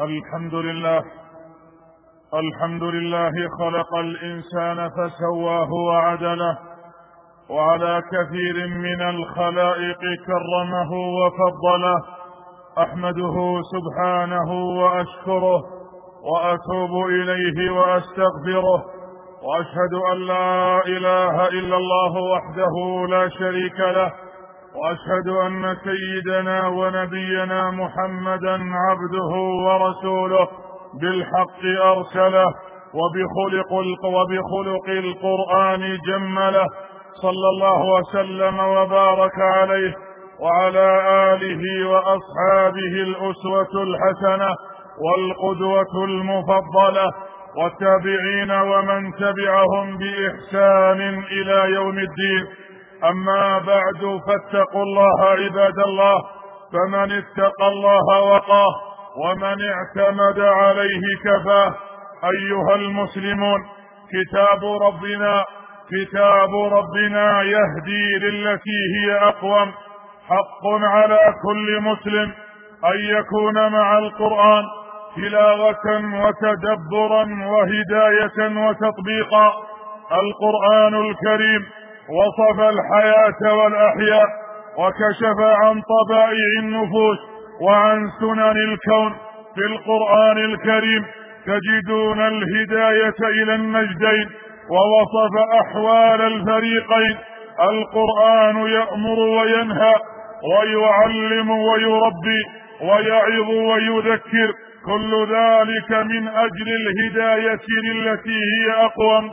الحمد لله. الحمد لله خلق الإنسان فسواه وعدله. وعلى كثير من الخلائق كرمه وفضله. أحمده سبحانه وأشكره. وأتوب إليه وأستغفره. وأشهد أن لا إله إلا الله وحده لا شريك له. وأشهد أن سيدنا ونبينا محمدا عبده ورسوله بالحق أرسله وبخلق وبخلق القرآن جمله صلى الله وسلم وبارك عليه وعلى آله وأصحابه الأسوة الحسنة والقدوة المفضلة والتابعين ومن تبعهم بإحسان إلى يوم الدين. أما بعد فاتقوا الله عباد الله فمن اتقى الله وقاه ومن اعتمد عليه كفاه. أيها المسلمون كتاب ربنا كتاب ربنا يهدي للتي هي أقوم. حق على كل مسلم أن يكون مع القرآن تلاوة وتدبرا وهداية وتطبيقا. القرآن الكريم وصف الحياة والأحياء وكشف عن طبائع النفوس وعن سنن الكون في القرآن الكريم. تجدون الهداية إلى النجدين ووصف أحوال الفريقين. القرآن يأمر وينهى ويعلم ويربي ويعظ ويذكر. كل ذلك من أجل الهداية للتي هي أقوم.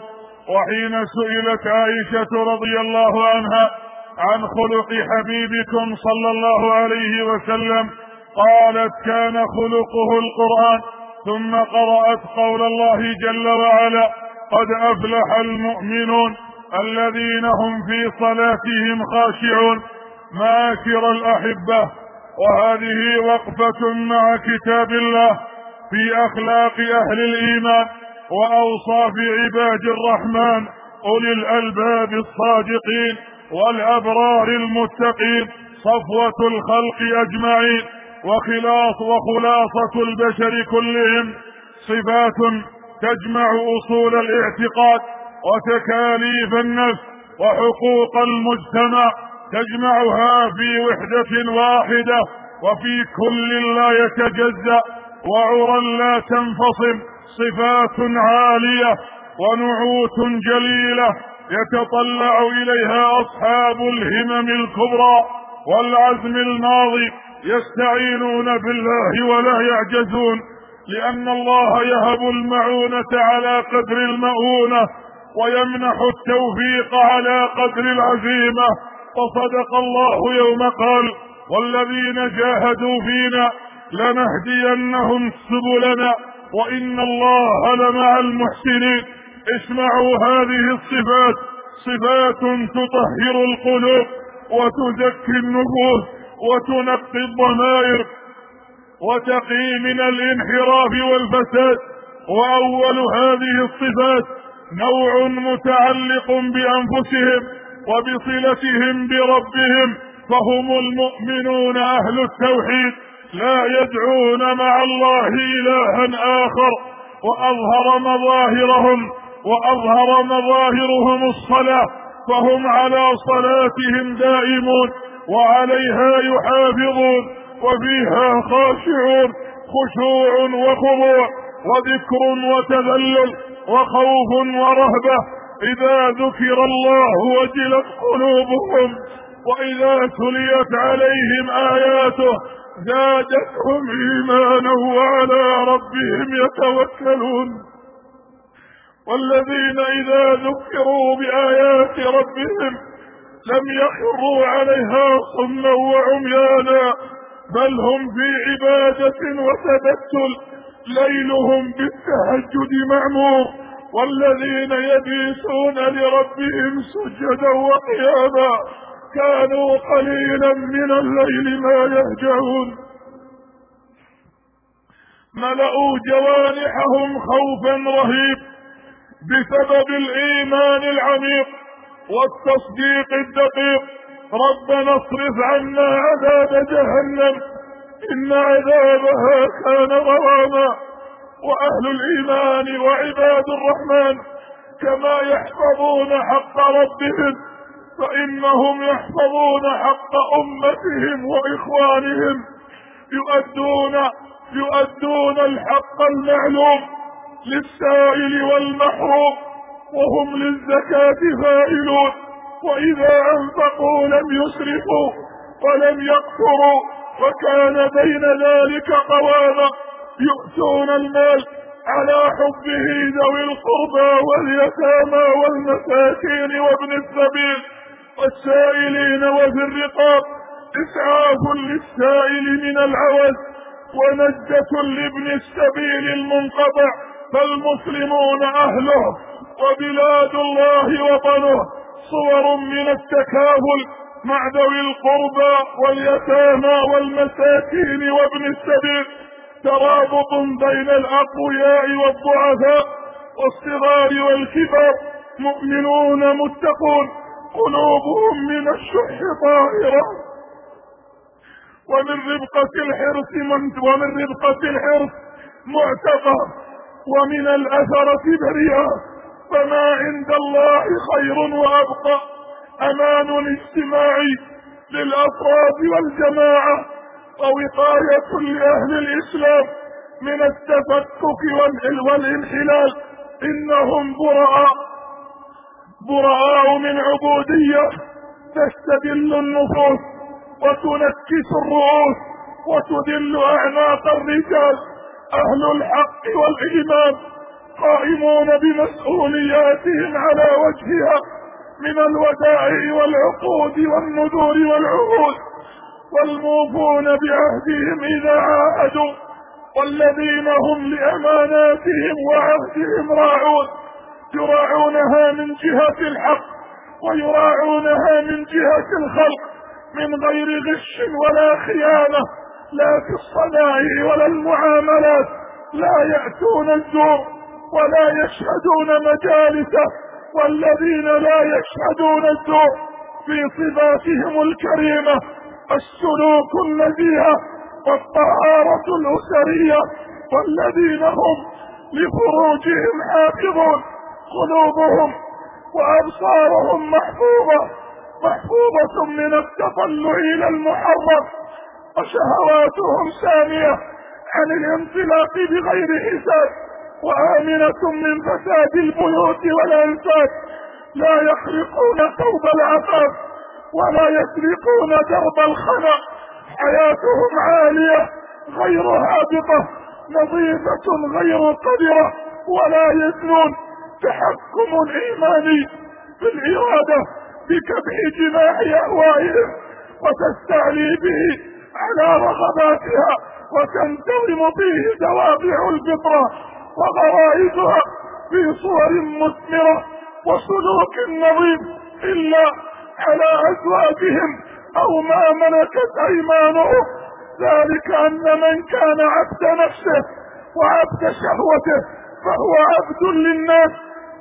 وحين سئلت عائشة رضي الله عنها عن خلق حبيبكم صلى الله عليه وسلم قالت كان خلقه القرآن ثم قرأت قول الله جل وعلا قد أفلح المؤمنون الذين هم في صلاتهم خاشعون. معاشر الأحبة. وهذه وقفة مع كتاب الله في أخلاق أهل الإيمان. واوصاف عباد الرحمن أولي الألباب الصادقين والأبرار المتقين صفوة الخلق أجمعين وخلاص وخلاصة البشر كلهم صفات تجمع أصول الاعتقاد وتكاليف النفس وحقوق المجتمع تجمعها في وحدة واحدة وفي كل لا يتجزأ وعرى لا تنفصل صفات عالية ونعوت جليلة يتطلع إليها أصحاب الهمم الكبرى والعزم الماضي يستعينون بالله ولا يعجزون لأن الله يهب المعونة على قدر المؤونة ويمنح التوفيق على قدر العزيمة. وصدق الله يوم قال والذين جاهدوا فينا لنهدينهم سبلنا. وإن الله لمع المحسنين. اسمعوا هذه الصفات. صفات تطهر القلوب وتزكي النفوس وتنقي الضمائر وتقي من الانحراف والفساد. وأول هذه الصفات نوع متعلق بأنفسهم وبصلتهم بربهم فهم المؤمنون أهل التوحيد. لا يدعون مع الله إلها آخر وأظهر مظاهرهم وأظهر مظاهرهم الصلاة فهم على صلاتهم دائمون وعليها يحافظون وفيها خاشعون خشوع وخضوع وذكر وتذلل وخوف ورهبة. إذا ذكر الله وجلت قلوبهم وإذا تليت عليهم آياته زادتهم إيمانا وعلى ربهم يتوكلون. والذين إذا ذكروا بآيات ربهم لم يخروا عليها صما وعميانا بل هم في عبادة وتبتل. ليلهم بالتهجد معمور والذين يبيتون لربهم سجدا وقياما. كانوا قليلا من الليل ما يهجعون ملأوا جوانحهم خوفا رهيب بسبب الإيمان العميق والتصديق الدقيق. ربنا اصرف عنا عذاب جهنم إن عذابها كان غراما. وأهل الإيمان وعباد الرحمن كما يحفظون حق ربهم فإنهم يحفظون حق أمتهم وإخوانهم يؤدون يؤدون الحق المعلوم للسائل والمحروم وهم للزكاة فائلون وإذا أنفقوا لم يسرفوا ولم يقتروا وكان بين ذلك قواما يؤتون المال على حبه ذوي القربى واليتامى والمساكين وابن السبيل. والسائلين وفي الرقاب إسعاف للسائل من العوز ونجدة لابن السبيل المنقطع فالمسلمون أهله وبلاد الله وطنه. صور من التكافل مع ذوي القربى واليتامى والمساكين وابن السبيل. ترابط بين الأقوياء والضعفاء والصغار والكبار مؤمنون متقون. قلوبهم من الشح طائرة. ومن ربقة الحرص من ومن ربقة الحرص معتقى ومن الأثرة بريئة فما عند الله خير وأبقى. أمان اجتماعي للأفراد والجماعة. ووقاية لأهل الإسلام من التفكك والانحلال. إنهم براء. براء من عبودية تستدل النفوس وتنكس الرؤوس وتدل أعناق الرجال. أهل الحق والإيمان قائمون بمسؤولياتهم على وجهها من الودائع والعقود والنذور والعهود. والموفون بعهدهم إذا عاهدوا والذين هم لأماناتهم وعهدهم راعون. يراعونها من جهة الحق ويراعونها من جهة الخلق من غير غش ولا خيانة لا في الصنائع ولا المعاملات لا يأتون الزور ولا يشهدون مجالسه والذين لا يشهدون الزور في صفاتهم الكريمة السلوك النزيه والطهارة الأسرية والذين هم لفروجهم حافظون. قلوبهم وأبصارهم محفوظة محفوظة من التطلع إلى المحرم وشهواتهم سامية عن الانطلاق بغير حساب وآمنة من فساد البيوت والأنساب لا يخرقون ثوب العفاف ولا يسرقون درب الخنا حياتهم عالية غير هابطة نظيفة غير قدرة ولا يزنون. تحكم إيماني في الإرادة بكبح جماع أهوائهم وتستعلي به على رغباتها وتنتظم فيه دوافع الفطرة وغرائزها في صور مثمرة وسلوك نظيف إلا على أزواجهم أو ما ملكت أيمانهم. ذلك أن من كان عبد نفسه وعبد شهوته فهو عبد للناس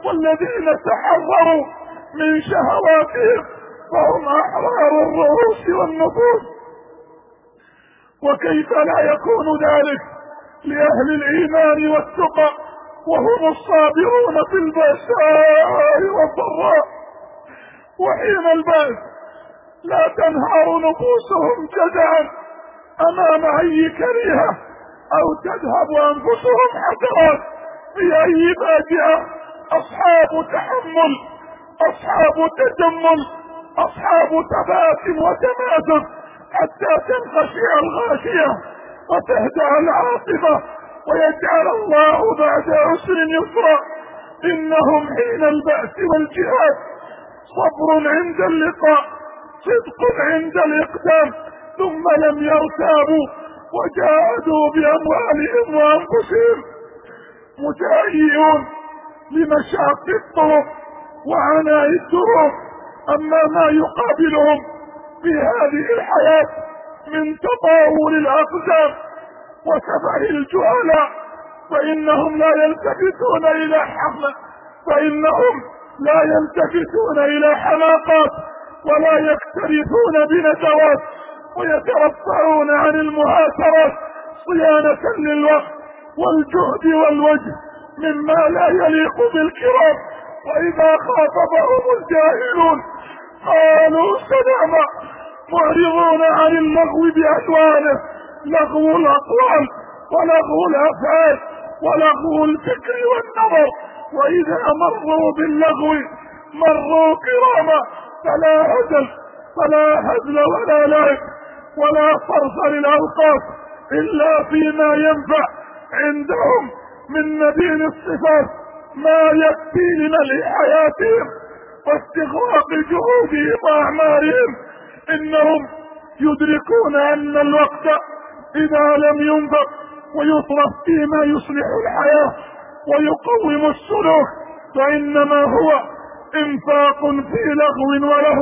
والذين تحرروا من شهواتهم فهم أحرار الرؤوس والنفوس. وكيف لا يكون ذلك لأهل الإيمان والتقى وهم الصابرون في البأساء والضراء. وحين البأس لا تنهار نفوسهم جزعا أمام أي كريهة أو تذهب أنفسهم حسرات في أي فاجعة أصحاب تحمل أصحاب تجمل أصحاب تباسم وتماسك حتى تنخشع الغاشية وتهدأ العاصفة ويجعل الله بعد عسر يسرا. إنهم حين البأس والجهاد صبر عند اللقاء صدق عند الإقدام ثم لم يرتابوا وجاهدوا بأموالهم وأنفسهم. متهيئون لمشاق الطرق وعناء الدروب أما ما يقابلهم في هذه الحياة من تطاول الأقدام وسفه الجهلاء فإنهم لا يلتفتون إلى حمل فإنهم لا يلتفتون إلى حماقات ولا يكترثون بنزوات ويترفعون عن المهاترات صيانة للوقت والجهد والوجه. مما لا يليق بالكرام وإذا خاطبهم الجاهلون قالوا سلاما معرضون عن اللغو بألوانه لغو الأقوال ولغو الأفعال ولغو الفكر والنظر وإذا مروا باللغو مروا كراما فلا هزل فلا هزل ولا لعب ولا صرف للأوقات إلا فيما ينفع عندهم. من نبيل الصفات ما يكفي لملء حياتهم واستغراق جهودهم وأعمارهم. إنهم يدركون أن الوقت إذا لم ينفق ويصرف فيما يصلح الحياة ويقوم السلوك فانما هو إنفاق في لغو وله.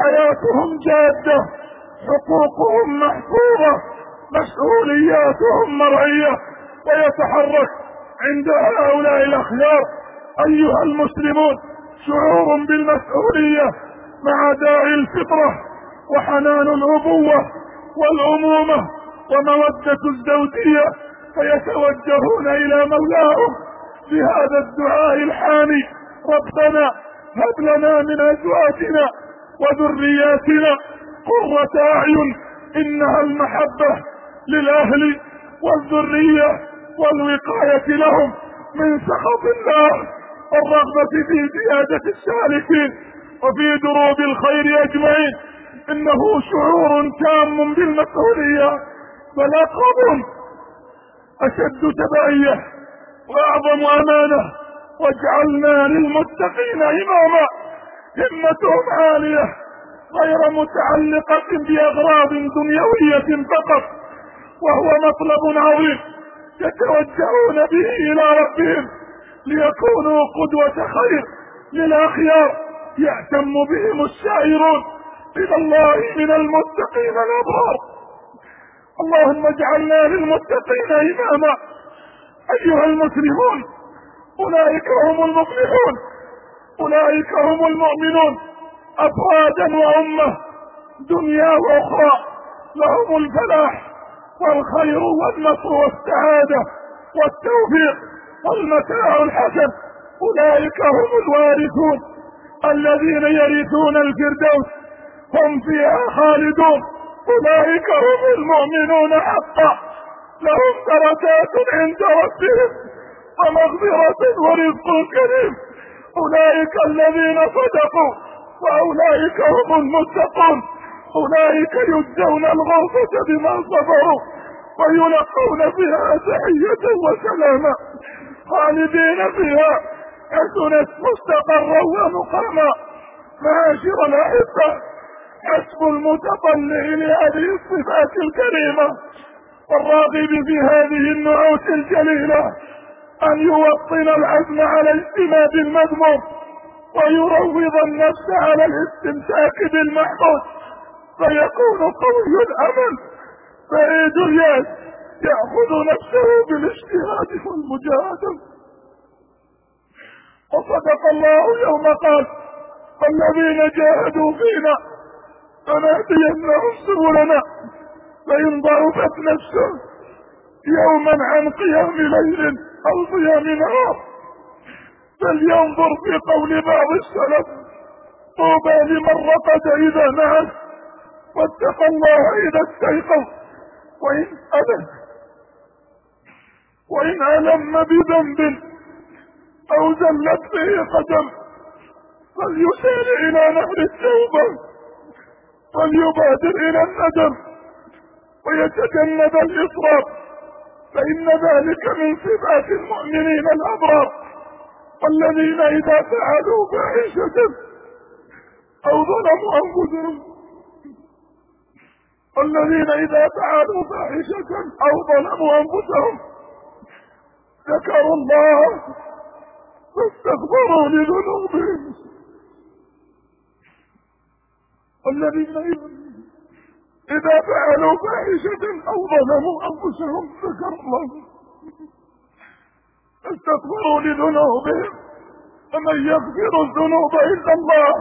حياتهم جادة حقوقهم محفوظة مسؤولياتهم مرعية ويتحرك عند هؤلاء الأخيار أيها المسلمون شعور بالمسؤولية مع داعي الفطرة وحنان الأبوة والأمومة ومودة الزوجية فيتوجهون إلى مولاهم بهذا الدعاء الحامي ربنا هب لنا من أزواجنا وذرياتنا قرة أعين إنها المحبة للأهل والذرية والوقاية لهم من سخط الله والرغبة في زيادة السالكين وفي دروب الخير أجمعين. إنه شعور تام بالمسؤولية فلقب أشد تبعية وأعظم أمانة. واجعلنا للمتقين إماما. همتهم عالية غير متعلقة بأغراض دنيوية فقط. وهو مطلب عظيم. يتوجهون به إلى ربهم ليكونوا قدوة خير للأخيار يهتم بهم السائرون إلى الله من المتقين الأبرار. اللهم اجعلنا للمتقين إماما. أيها المسلمون أولئك هم المفلحون. أولئك هم المؤمنون. أفرادا وأمة دنيا وأخرى لهم الفلاح. والخير والنصر والسعادة والتوفيق والمتاع الحسن. أولئك هم الوارثون. الذين يرثون الفردوس هم فيها خالدون. أولئك هم المؤمنون حقا. لهم درجات عند ربهم ومغفرة ورزق كريم. أولئك الذين صدقوا وأولئك هم المتقون. أولئك يجزون الغرفة بما صبروا. ويلقون فيها تحية وسلاما خالدين فيها حسنت مستقرا ومقاما معاشر الأحبة حسب المتطلع لهذه الصفات الكريمة. والراغب في هذه النعوت الجليلة أن يوطن العزم على اجتناب المذموم ويروض النفس على الاستمساك بالمحمود فيكون قوي الأمل. الياس يأخذ نفسه بالاجتهاد والمجاهدة. وصدق الله يوم قال والذين جاهدوا فينا فنهدينهم سبلنا فإن ضعفت نفسه يوما عن قيام ليل أو صيام نهار. فلينظر في قول بعض السلف طوبى لمن رقد إذا نعس واتقى الله إذا استيقظ وإن أبد وإن ألم بذنب أو زلت به قدم فليسير إلى نهر التوبة فليبادر إلى الندم ويتجنب الإصرار فإن ذلك من صفات المؤمنين الأبرار والذين إذا فعلوا فاحشة أو ظلموا أنفسهم الذين إذا فعلوا فاحشة أو ظلموا أنفسهم ذكروا الله فاستغفروا لذنوبهم. الذين إذا فعلوا فاحشة أو ظلموا أنفسهم ذكروا الله فاستغفروا لذنوبهم. فمن يغفر الذنوب إلا الله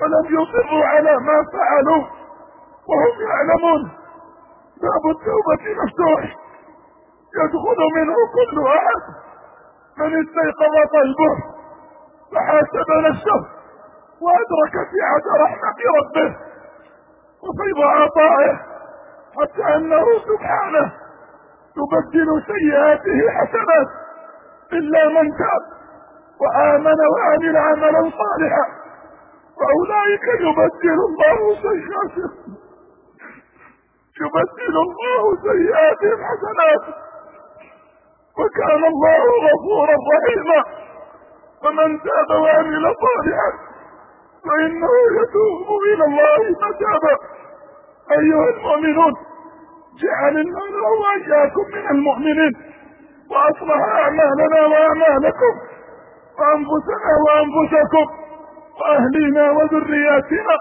فلم يصروا على ما فعلوا. وهم يعلمون. باب التوبة مفتوح. يدخل منه كل احد من استيقظ قلبه فحاسب نفسه. وأدرك سعة رحمة ربه. وفيض عطائه حتى أنه سبحانه يبدل سيئاته حسنات. إلا من تاب. وآمن وعمل عملا صالحا. فاولئك يبدل الله سيئاتهم يبدل الله سيئاتهم حسنات وكان الله غفورا رحيما. فمن تاب وعمل صالحا فإنه يتوب إلى الله متابا. أيها المؤمنون جعل الله وإياكم من المؤمنين. وأصلح أعمالنا وأعمالكم. وأنفسنا وأنفسكم. وأهلينا وذرياتنا.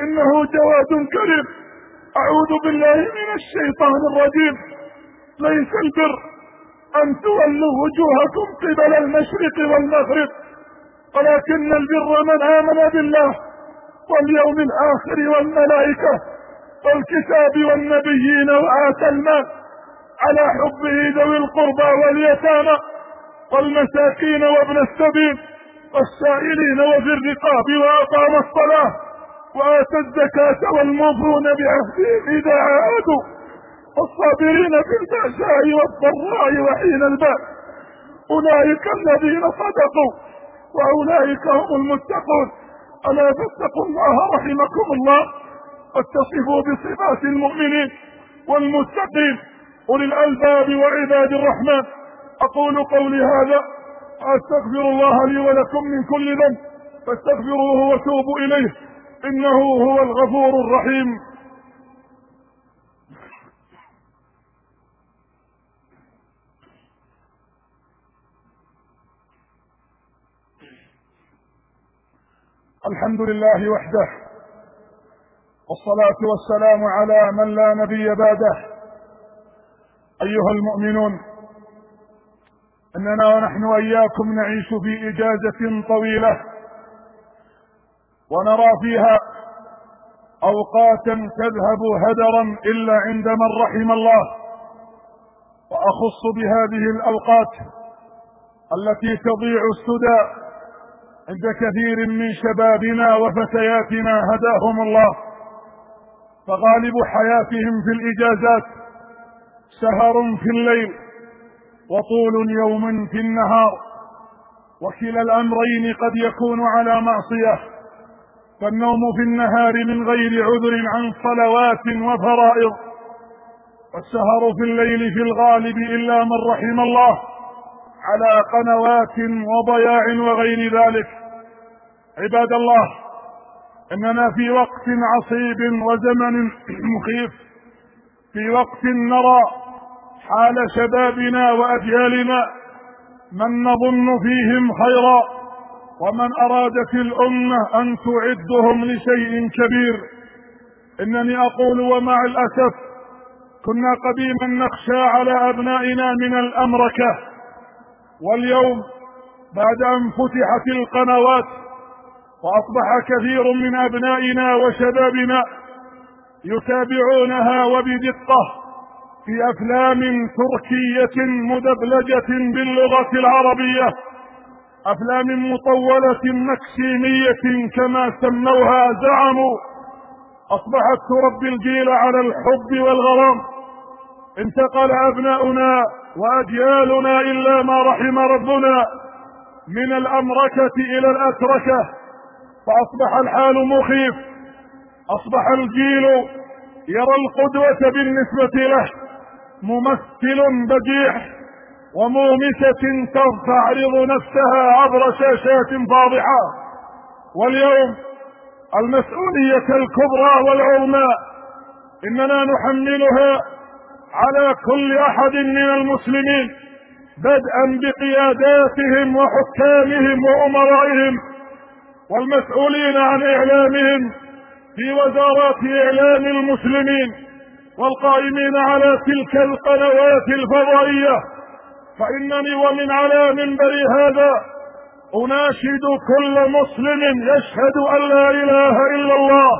إنه جواد كريم. أعوذ بالله من الشيطان الرجيم. ليس البر أن تولوا وجوهكم قبل المشرق والمغرب ولكن البر من آمن بالله واليوم الآخر والملائكة والكتاب والنبيين وآتى المال على حبه ذوي القربى واليتامى والمساكين وابن السبيل والسائلين وفي الرقاب وأقام الصلاة. وآتى الزكاة والموفون بعهدهم إذا عادوا والصابرين في البأساء والضراء وحين البأس. أولئك الذين صدقوا وأولئك هم المتقون. ألا فاتقوا الله رحمكم الله واتصفوا بصفات المؤمنين والمتقين. أولي الألباب وعباد الرحمن. أقول قولي هذا. أستغفر الله لي ولكم من كل ذنب. فاستغفروه وتوبوا إليه. إنه هو الغفور الرحيم. الحمد لله وحده والصلاة والسلام على من لا نبي بعده. أيها المؤمنون إننا ونحن وإياكم نعيش في إجازة طويلة. ونرى فيها أوقاتا تذهب هدرا إلا عند من رحم الله. وأخص بهذه الأوقات التي تضيع السدى عند كثير من شبابنا وفتياتنا هداهم الله. فغالب حياتهم في الإجازات سهر في الليل وطول يوم في النهار. وكلا الأمرين قد يكون على معصية. فالنوم في النهار من غير عذر عن صلوات وفرائض والسهر في الليل في الغالب إلا من رحم الله على قنوات وضياع وغير ذلك. عباد الله إننا في وقت عصيب وزمن مخيف. في وقت نرى حال شبابنا وأجيالنا من نظن فيهم خيرا. ومن ارادت الأمة أن تعدهم لشيء كبير إنني أقول ومع الأسف كنا قديما نخشى على أبنائنا من الأمركة. واليوم بعد أن فتحت القنوات وأصبح كثير من أبنائنا وشبابنا يتابعونها وبدقة في أفلام تركية مدبلجة باللغة العربية. أفلام مطولة مكسيمية كما سموها زعموا. أصبحت تربي الجيل على الحب والغرام. انتقل أبناؤنا وأجيالنا إلا ما رحم ربنا من الأمركة إلى الأتركة. فأصبح الحال مخيف. أصبح الجيل يرى القدوة بالنسبة له ممثل بديع ومومسة تعرض نفسها عبر شاشات فاضحة. واليوم المسؤولية الكبرى والعظمى إننا نحملها على كل أحد من المسلمين بدءا بقياداتهم وحكامهم وأمرائهم والمسؤولين عن إعلامهم في وزارات إعلام المسلمين والقائمين على تلك القنوات الفضائية. فإنني ومن على منبر هذا أناشد كل مسلم يشهد أن لا إله إلا الله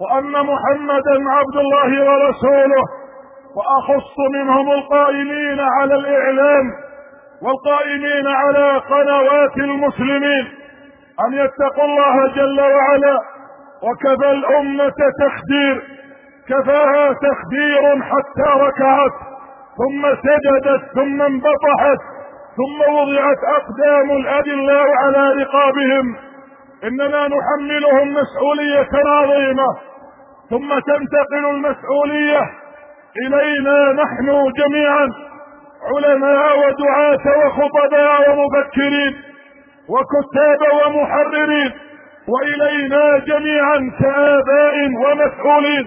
وأن محمدا عبد الله ورسوله وأخص منهم القائمين على الإعلام والقائمين على قنوات المسلمين أن يتقوا الله جل وعلا وكفى الأمة تخدير كفاها تخدير حتى ركعت ثم سجدت ثم انبطحت ثم وضعت أقدام الأدلاء على رقابهم. إننا نحملهم مسؤولية عظيمة ثم تنتقل المسؤولية إلينا نحن جميعا علماء ودعاة وخطباء ومفكرين وكتاب ومحررين وإلينا جميعا كآباء ومسؤولين.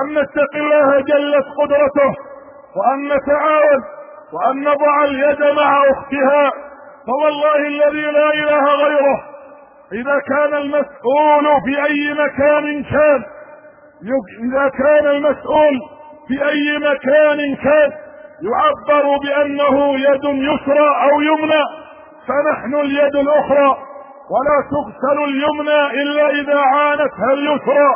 أن نتقي الله جلت قدرته. وأن نتعاون وأن نضع اليد مع أختها فوالله الذي لا إله غيره إذا كان المسؤول في أي مكان كان إذا كان المسؤول في أي مكان كان يعبر بأنه يد يسرى أو يمنى فنحن اليد الأخرى ولا تغسل اليمنى إلا إذا عانتها اليسرى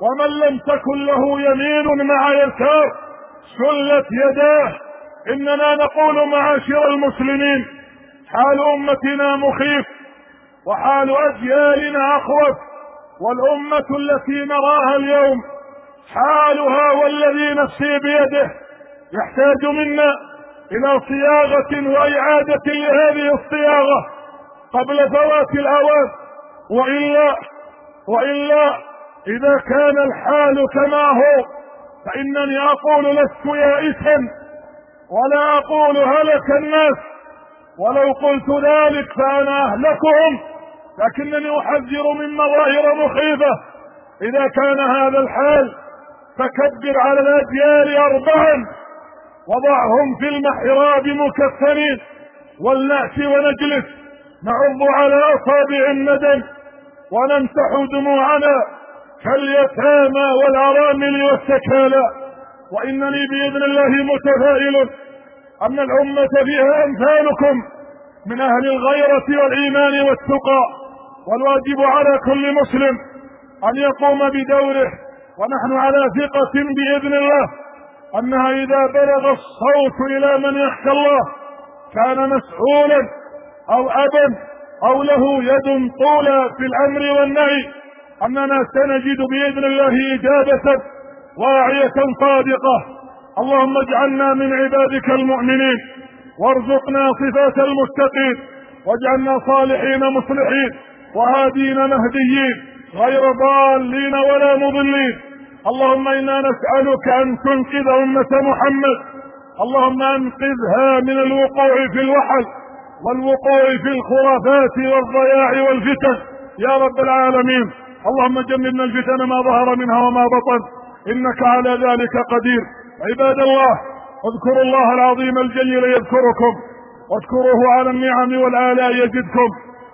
ومن لم تكن له يمين مع يسار سلت يداه. إننا نقول معاشر المسلمين حال أمتنا مخيف وحال أجيالنا أخوف والأمة التي نراها اليوم حالها والذي نفسي بيده يحتاج منا إلى صياغة وإعادة لهذه الصياغة قبل فوات الأوان. وإلا وإلا إذا كان الحال كما هو فإنني أقول لست يائسا ولا أقول هلك الناس. ولو قلت ذلك فأنا أهلكهم لكنني أحذر من مظاهر مخيفة. إذا كان هذا الحال فكبر على الأجيال أربعا وضعهم في المحراب مكفنين ولنأتي ونجلس نعض على أصابع الندم ونمسح دموعنا. كاليتامى والأرامل والسكالى وإنني بإذن الله متفائل أن الأمة فيها أمثالكم من أهل الغيرة والإيمان والتقى. والواجب على كل مسلم أن يقوم بدوره. ونحن على ثقة بإذن الله أنها إذا بلغ الصوت إلى من يخشى الله كان مسؤولا أو أبا أو له يد طولى في الأمر والنهي. أننا سنجد بإذن الله إجابة واعية صادقة. اللهم اجعلنا من عبادك المؤمنين وارزقنا صفات المتقين واجعلنا صالحين مصلحين وهادين مهديين غير ضالين ولا مضلين. اللهم إنا نسألك أن تنقذ أمة محمد. اللهم أنقذها من الوقوع في الوحل والوقوع في الخرافات والضياع والفتن. يا رب العالمين. اللهم جنبنا الفتن ما ظهر منها وما بطن. إنك على ذلك قدير. عباد الله اذكروا الله العظيم الجليل يذكركم. واذكروه على النعم والآلاء يزدكم.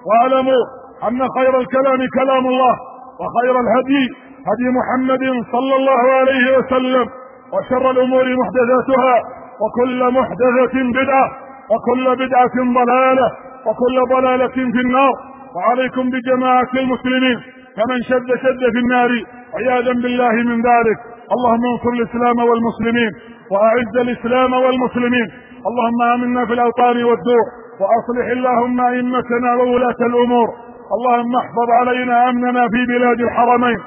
واعلموا أن خير الكلام كلام الله وخير الهدي هدي محمد صلى الله عليه وسلم. وشر الأمور محدثاتها وكل محدثة بدعة وكل بدعة ضلالة وكل ضلالة في النار. وعليكم بجماعة المسلمين. فمن شد شد في النار عياذا بالله من ذلك. اللهم انصر الإسلام والمسلمين وأعز الإسلام والمسلمين. اللهم آمنا في الأوطان والدور وأصلح اللهم أئمتنا وولاة الأمور. اللهم احفظ علينا أمننا في بلاد الحرمين.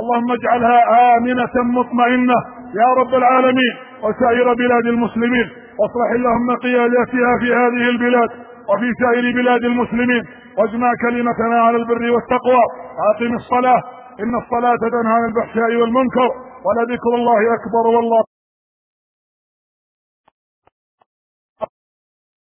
اللهم اجعلها آمنة مطمئنة. يا رب العالمين وسائر بلاد المسلمين. واصلح اللهم قياداتها في هذه البلاد. وفي سائر بلاد المسلمين واجمع كلمتنا على البر والتقوى وأقم الصلاة إن الصلاة تنهى عن الفحشاء والمنكر ولذكر الله أكبر والله